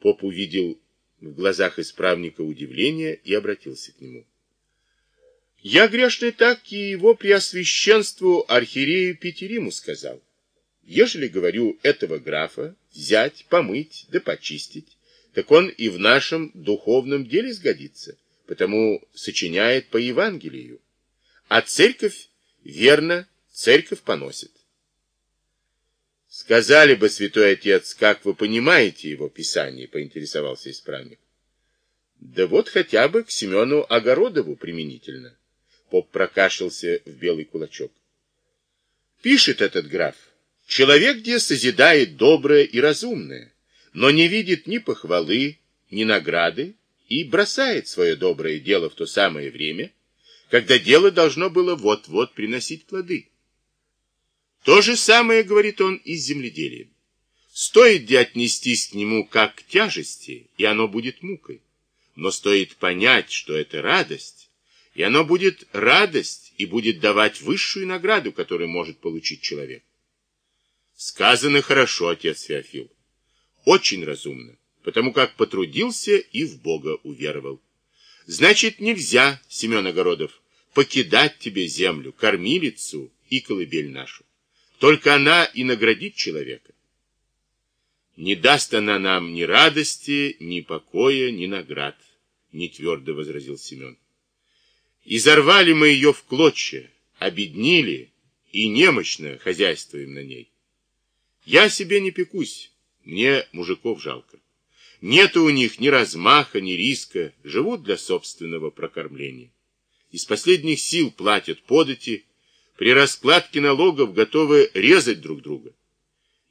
Поп увидел в глазах исправника удивление и обратился к нему. Я грешный так и его преосвященству архиерею Петериму сказал. Ежели, говорю, этого графа взять, помыть да почистить, так он и в нашем духовном деле сгодится, потому сочиняет по Евангелию. А церковь, верно, церковь поносит. Сказали бы, святой отец, как вы понимаете его писание, поинтересовался исправник. Да вот хотя бы к Семену Огородову применительно. Поп прокашлялся в белый кулачок. Пишет этот граф. Человек, где созидает доброе и разумное, но не видит ни похвалы, ни награды, и бросает свое доброе дело в то самое время, когда дело должно было вот-вот приносить плоды. То же самое, говорит он, и с земледелием. Стоит где отнестись к нему как к тяжести, и оно будет мукой. Но стоит понять, что это радость, и оно будет радость и будет давать высшую награду, которую может получить человек. Сказано хорошо, отец Феофил. Очень разумно, потому как потрудился и в Бога уверовал. Значит, нельзя, Семен Огородов, покидать тебе землю, кормилицу и колыбель нашу. Только она и наградит человека. Не даст она нам ни радости, ни покоя, ни наград, не твердо возразил Семен. Изорвали мы ее в клочья, обеднили и немощно хозяйствуем на ней. Я себе не пекусь, мне мужиков жалко. Нету у них ни размаха, ни риска, живут для собственного прокормления. Из последних сил платят подати, при раскладке налогов готовы резать друг друга.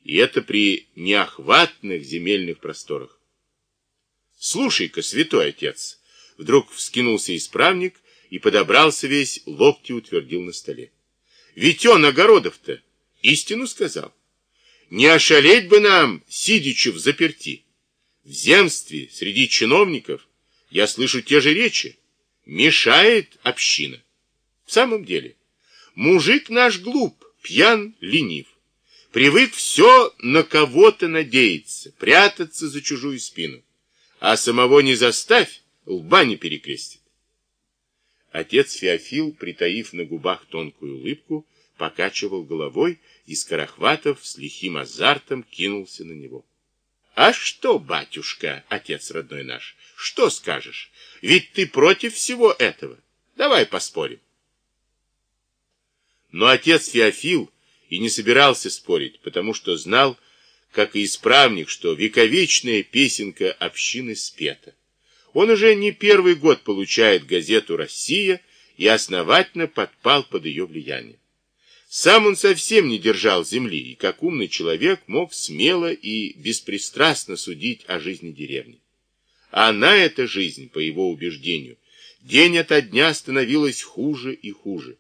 И это при неохватных земельных просторах. Слушай-ка, святой отец, вдруг вскинулся исправник и подобрался весь, локти утвердил на столе. Ведь он, Огородов-то, истину сказал. Не ошалеть бы нам, сидячи в заперти. В земстве, среди чиновников, я слышу те же речи. Мешает община. В самом деле, мужик наш глуп, пьян, ленив. Привык все на кого-то надеяться, прятаться за чужую спину. А самого не заставь, лба не перекрестит. Отец Феофил, притаив на губах тонкую улыбку, покачивал головой, и Скорохватов с лихим азартом кинулся на него. «А что, батюшка, отец родной наш, что скажешь? Ведь ты против всего этого. Давай поспорим». Но отец Феофил и не собирался спорить, потому что знал, как и исправник, что вековечная песенка общины спета. Он уже не первый год получает газету «Россия» и основательно подпал под ее влияние. Сам он совсем не держал земли, и как умный человек мог смело и беспристрастно судить о жизни деревни. А она, эта жизнь, по его убеждению, день ото дня становилась хуже и хуже.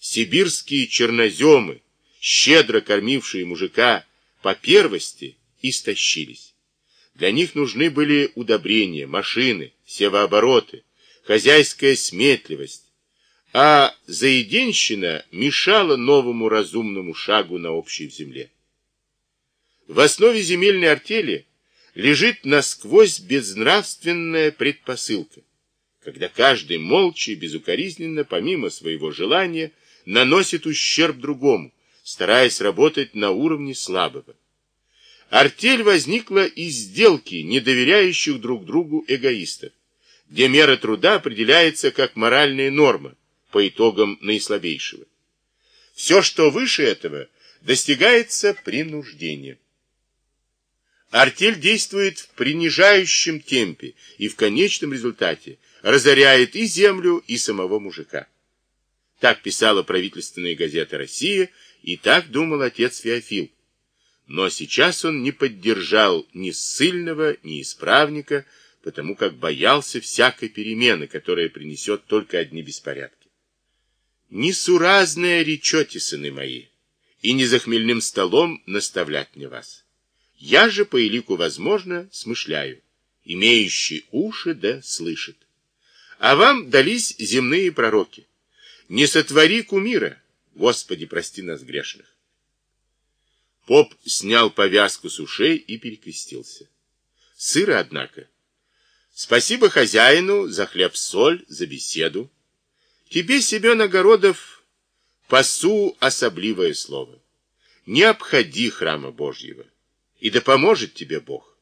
Сибирские черноземы, щедро кормившие мужика по первости, истощились. Для них нужны были удобрения, машины, севообороты, хозяйская сметливость, а заеденщина мешала новому разумному шагу на общей земле. В основе земельной артели лежит насквозь безнравственная предпосылка, когда каждый молча и безукоризненно, помимо своего желания, наносит ущерб другому, стараясь работать на уровне слабого. Артель возникла из сделки недоверяющих друг другу эгоистов, где мера труда определяется как моральная норма, по итогам наислабейшего. Все, что выше этого, достигается принуждением. Артель действует в принижающем темпе и в конечном результате разоряет и землю, и самого мужика. Так писала правительственная газета «Россия», и так думал отец Феофил. Но сейчас он не поддержал ни ссыльного, ни исправника, потому как боялся всякой перемены, которая принесет только одни беспорядки. Несуразное речете, сыны мои, и не за хмельным столом наставлять мне вас. Я же, по элику возможно, смышляю, имеющий уши да слышит. А вам дались земные пророки. Не сотвори кумира, Господи, прости нас грешных. Поп снял повязку с ушей и перекрестился. Сыро, однако. Спасибо хозяину за хлеб-соль, за беседу. Тебе, Семен Огородов, пасу особливое слово. Не обходи храма Божьего, и да поможет тебе Бог.